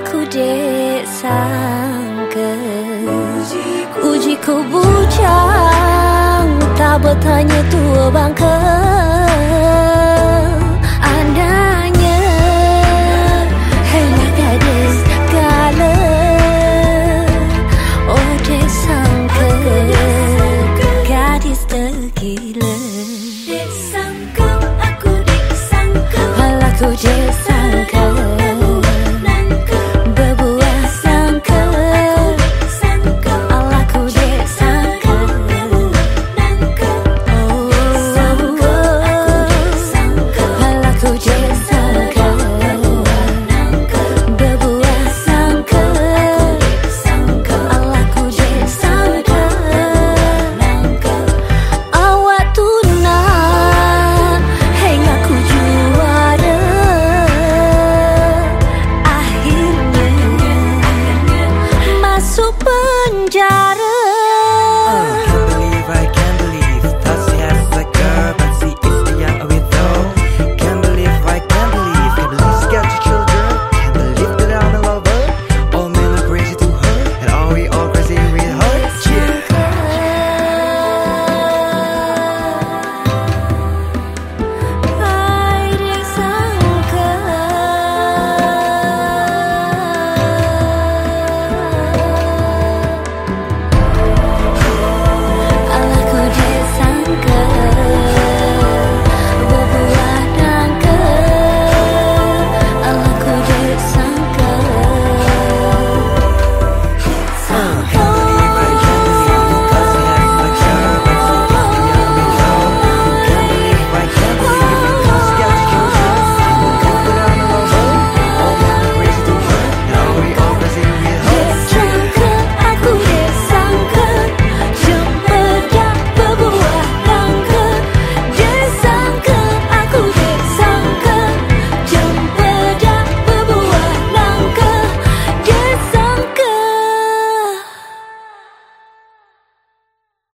aku dek sangka Uji ku bujang Tak bertanya tua bangka Andanya Hendak ada segala Oh dek sangka Gadis tergila.